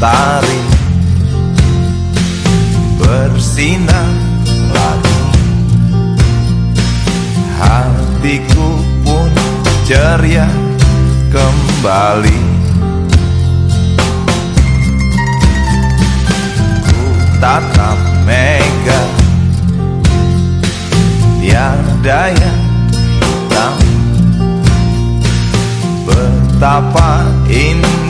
hari bersinar lagi. Hatiku pun ceria kembali. Ku tatap mega Tiada yang hitam. Betapa indah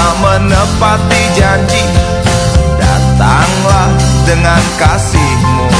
tak menepati janji. Datanglah dengan kasihmu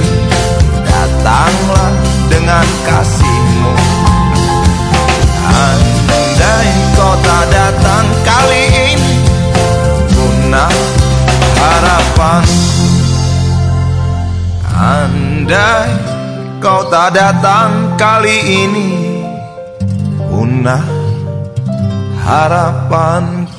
Datanglah dengan kasihmu. Andai kau tak datang kali ini Punah harapanku Andai kau tak datang kali ini Punah harapanku